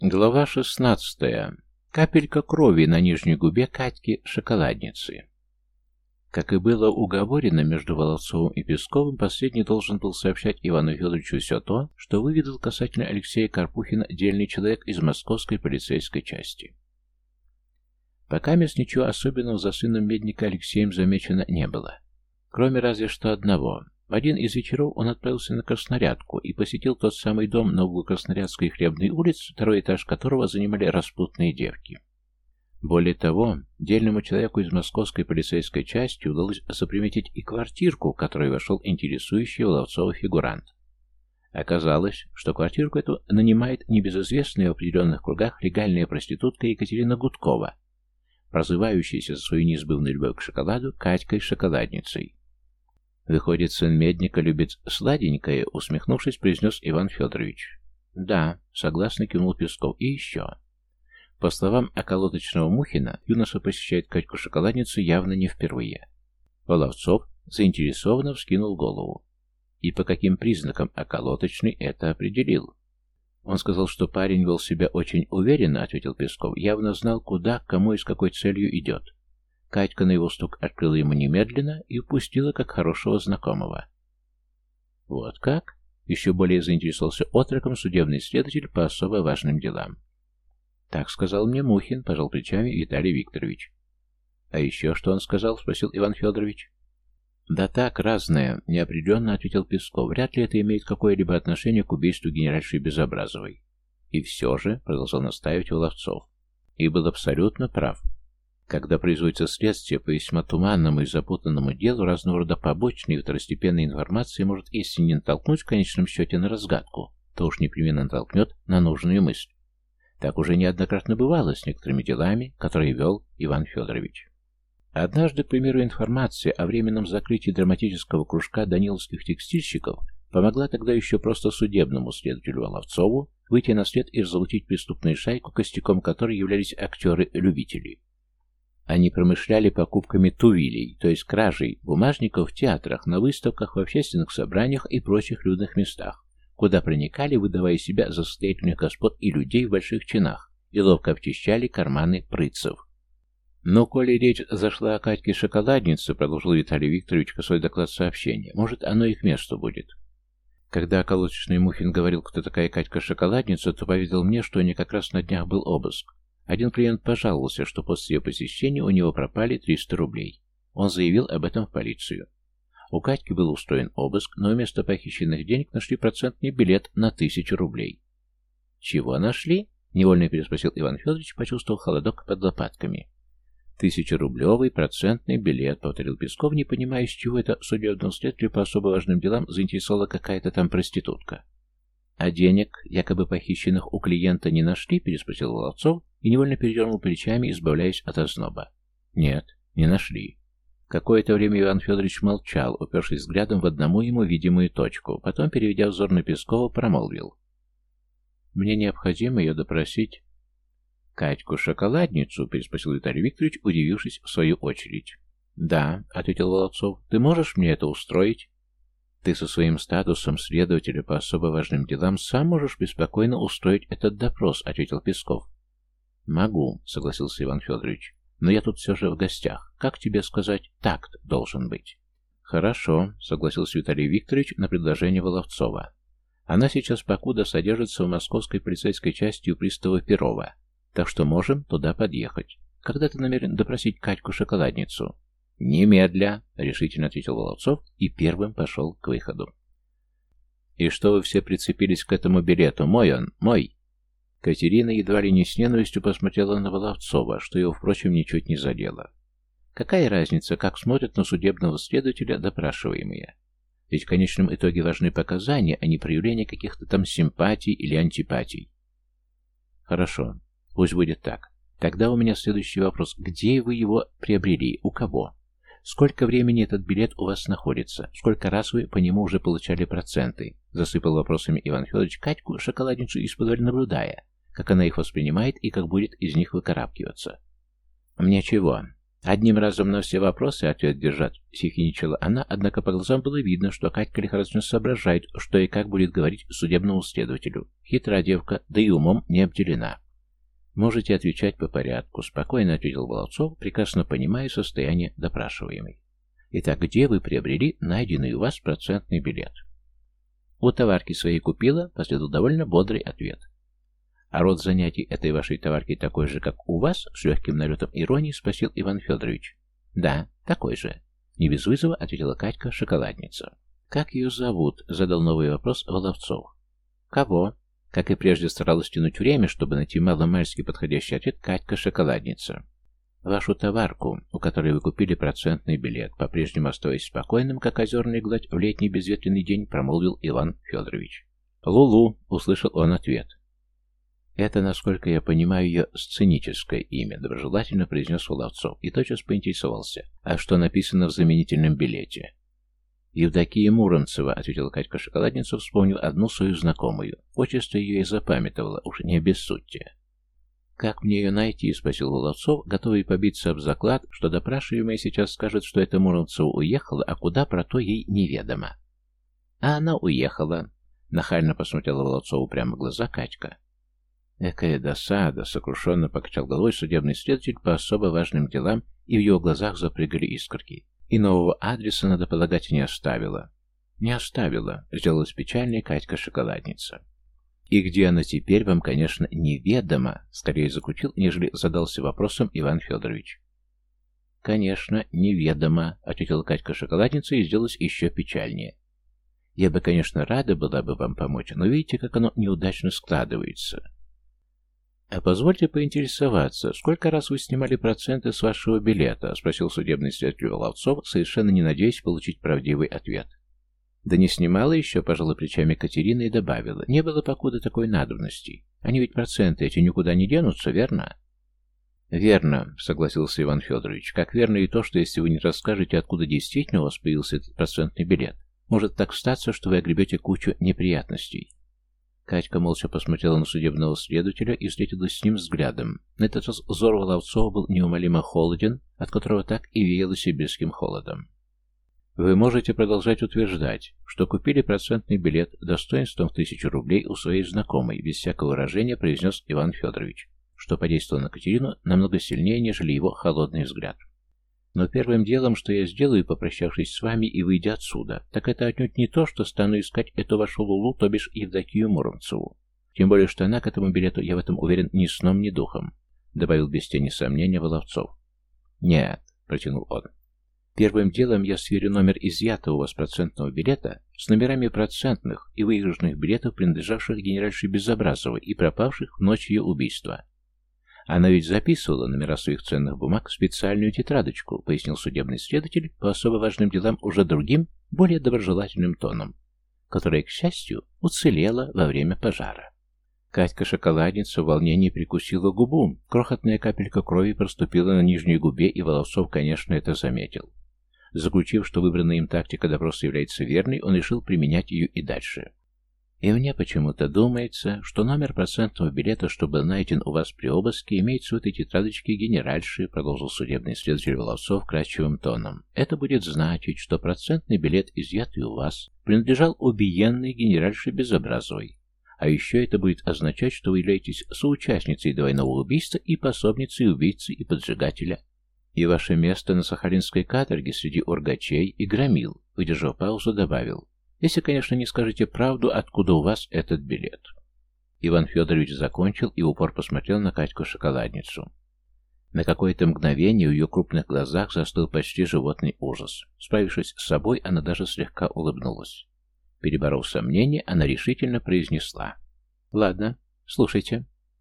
Глава шестнадцатая. Капелька крови на нижней губе Катьки шоколадницы. Как и было уговорено между Воловцовым и Песковым, последний должен был сообщать Ивану Федоровичу все то, что выведал касательно Алексея Карпухина дельный человек из московской полицейской части. Пока мест ничего особенного за сыном Медника Алексеем замечено не было. Кроме разве что одного. В один из вечеров он отправился на Краснорядку и посетил тот самый дом на углу Краснорядской Хлебной улиц, второй этаж которого занимали распутные девки. Более того, дельному человеку из московской полицейской части удалось заприметить и квартирку, в которой вошел интересующий Воловцова фигурант. Оказалось, что квартирку эту нанимает небезызвестная в определенных кругах легальная проститутка Екатерина Гудкова, прозывающаяся за свою неизбывную любовь к шоколаду Катькой-шоколадницей. «Выходит, сын Медника любит сладенькое», — усмехнувшись, произнес Иван Федорович. «Да», — согласно кивнул Песков. «И еще». По словам околоточного Мухина, юноша посещает Катьку-шоколадницу явно не впервые. Воловцов заинтересованно вскинул голову. И по каким признакам околоточный это определил? Он сказал, что парень вел себя очень уверенно, ответил Песков, явно знал, куда, кому и с какой целью идет. Катька на его стук открыла ему немедленно и упустила как хорошего знакомого. «Вот как?» — еще более заинтересовался отроком судебный следователь по особо важным делам. «Так сказал мне Мухин», — пожал плечами Виталий Викторович. «А еще что он сказал?» — спросил Иван Федорович. «Да так, разное», — неопределенно ответил Песков. «Вряд ли это имеет какое-либо отношение к убийству генеральши Безобразовой». «И все же», — продолжал настаивать Воловцов, — «и был абсолютно прав. Когда производится следствие по весьма туманному и запутанному делу, разного рода побочной и второстепенной информации может, если не натолкнуть в конечном счете на разгадку, то уж непременно натолкнет на нужную мысль. Так уже неоднократно бывало с некоторыми делами, которые вел Иван Федорович. Однажды, к примеру, информация о временном закрытии драматического кружка даниловских текстильщиков помогла тогда еще просто судебному следователю Воловцову выйти на след и разлучить преступную шайку, костяком которой являлись актеры-любители. Они промышляли покупками тувилей, то есть кражей бумажников в театрах, на выставках, в общественных собраниях и прочих людных местах, куда проникали, выдавая себя за состоятельных господ и людей в больших чинах, и ловко обчищали карманы прыцев. «Но, коли речь зашла о Катьке шоколаднице, продолжил Виталий Викторович свой доклад сообщения, может, оно их место будет. Когда околоточный Мухин говорил, кто такая Катька-шоколадница, то поведал мне, что у нее как раз на днях был обыск, один клиент пожаловался, что после ее посещения у него пропали 300 рублей. Он заявил об этом в полицию. У Катьки был устроен обыск, но вместо похищенных денег нашли процентный билет на тысячу рублей. «Чего нашли?» — невольно переспросил Иван Федорович, почувствовал холодок под лопатками. «Тысячерублевый процентный билет», — повторил Песков, не понимая, с чего это судебном следствии по особо важным делам заинтересовала какая-то там проститутка. «А денег, якобы похищенных у клиента, не нашли?» — переспросил Воловцов и невольно передернул плечами, избавляясь от озноба. «Нет, не нашли». Какое-то время Иван Федорович молчал, упершись взглядом в одному ему видимую точку, потом, переведя взор на Пескова, промолвил. «Мне необходимо ее допросить». «Катьку-шоколадницу?» — переспросил Виталий Викторович, удивившись в свою очередь. «Да», — ответил Володцов, — «ты можешь мне это устроить?» «Ты со своим статусом следователя по особо важным делам сам можешь беспокойно устроить этот допрос», — ответил Песков. «Могу», — согласился Иван Федорович. «Но я тут все же в гостях. Как тебе сказать, такт должен быть». «Хорошо», — согласился Виталий Викторович на предложение Воловцова. «Она сейчас покуда содержится в московской полицейской части у пристава Перова, так что можем туда подъехать. Когда ты намерен допросить Катьку-шоколадницу?» «Немедля», — решительно ответил Воловцов и первым пошел к выходу. «И что вы все прицепились к этому билету? Мой он, мой!» Катерина едва ли не с ненавистью посмотрела на Воловцова, что его, впрочем, ничуть не задело. Какая разница, как смотрят на судебного следователя допрашиваемые? Ведь в конечном итоге важны показания, а не проявление каких-то там симпатий или антипатий. Хорошо, пусть будет так. Тогда у меня следующий вопрос. Где вы его приобрели? У кого? Сколько времени этот билет у вас находится? Сколько раз вы по нему уже получали проценты? Засыпал вопросами Иван Федорович Катьку, шоколадницу из-под наблюдая, как она их воспринимает и как будет из них выкарабкиваться. «Мне чего?» Одним разом на все вопросы ответ держать, сихиничала она, однако по глазам было видно, что Катька лихорадочно соображает, что и как будет говорить судебному следователю. Хитрая девка, да и умом не обделена. «Можете отвечать по порядку», — спокойно ответил Воловцов, прекрасно понимая состояние допрашиваемой. «Итак, где вы приобрели найденный у вас процентный билет?» «У товарки своей купила», — последовал довольно бодрый ответ. «А род занятий этой вашей товарки такой же, как у вас?» — с легким налетом иронии спросил Иван Федорович. «Да, такой же», — не без вызова ответила Катька, шоколадница. «Как ее зовут?» — задал новый вопрос Воловцов. «Кого?» Как и прежде старалась тянуть время, чтобы найти маломальски подходящий ответ Катька-шоколадница. Вашу товарку, у которой вы купили процентный билет, по-прежнему оставаясь спокойным, как озерная гладь, в летний безветренный день промолвил Иван Федорович. «Лулу!» — услышал он ответ. «Это, насколько я понимаю, ее сценическое имя», — доброжелательно произнес Воловцов и тотчас поинтересовался. «А что написано в заменительном билете?» «Евдокия Муромцева», — ответила Катька Шоколадница, вспомнив одну свою знакомую. Отчество ее и запамятовала, уж не обессудьте. «Как мне ее найти?» — спросил Воловцов, готовый побиться об заклад, что допрашиваемая сейчас скажет, что это Муромцева уехала, а куда про то ей неведомо. «А она уехала», — нахально посмотрела Воловцову прямо в глаза Катька. «Экая досада!» — сокрушенно покачал головой судебный следователь по особо важным делам, и в его глазах запрыгали искорки. И нового адреса, надо полагать, не оставила. Не оставила, сделалась печальная Катька-шоколадница. И где она теперь, вам, конечно, неведомо, скорее закрутил, нежели задался вопросом Иван Федорович. Конечно, неведомо, ответила Катька-шоколадница и сделалась еще печальнее. Я бы, конечно, рада была бы вам помочь, но видите, как оно неудачно складывается. «А позвольте поинтересоваться, сколько раз вы снимали проценты с вашего билета?» — спросил судебный следователь Воловцов, совершенно не надеясь получить правдивый ответ. «Да не снимала еще», — пожала плечами Катерина и добавила. «Не было покуда такой надобности. Они ведь проценты эти никуда не денутся, верно?» «Верно», — согласился Иван Федорович. «Как верно и то, что если вы не расскажете, откуда действительно у вас появился этот процентный билет, может так статься, что вы огребете кучу неприятностей». Катька молча посмотрела на судебного следователя и встретилась с ним взглядом. На этот раз взор Воловцова был неумолимо холоден, от которого так и веяло сибирским холодом. Вы можете продолжать утверждать, что купили процентный билет достоинством в тысячу рублей у своей знакомой, без всякого выражения произнес Иван Федорович, что подействовало на Катерину намного сильнее, нежели его холодный взгляд. Но первым делом, что я сделаю, попрощавшись с вами и выйдя отсюда, так это отнюдь не то, что стану искать эту вашу Лулу, то бишь Евдокию Муромцеву. Тем более, что она к этому билету, я в этом уверен, ни сном, ни духом», — добавил без тени сомнения Воловцов. «Нет», — протянул он. «Первым делом я сверю номер изъятого у вас процентного билета с номерами процентных и выигрышных билетов, принадлежавших генеральше Безобразовой и пропавших в ночь ее убийства. Она ведь записывала номера своих ценных бумаг в специальную тетрадочку, пояснил судебный следователь по особо важным делам уже другим, более доброжелательным тоном, которая, к счастью, уцелела во время пожара. Катька-шоколадница в волнении прикусила губу. Крохотная капелька крови проступила на нижней губе, и Волосов, конечно, это заметил. Заключив, что выбранная им тактика допроса является верной, он решил применять ее и дальше. И мне почему-то думается, что номер процентного билета, что был найден у вас при обыске, имеется в этой тетрадочке генеральши, продолжил судебный следователь Волосов кратчевым тоном. Это будет значить, что процентный билет, изъятый у вас, принадлежал убиенной генеральше Безобразовой. А еще это будет означать, что вы являетесь соучастницей двойного убийства и пособницей убийцы и поджигателя. И ваше место на Сахалинской каторге среди ургачей и громил, выдержав паузу, добавил. Если, конечно, не скажете правду, откуда у вас этот билет. Иван Федорович закончил и упор посмотрел на Катьку-шоколадницу. На какое-то мгновение в ее крупных глазах застыл почти животный ужас. Справившись с собой, она даже слегка улыбнулась. Переборов сомнение, она решительно произнесла. «Ладно, слушайте.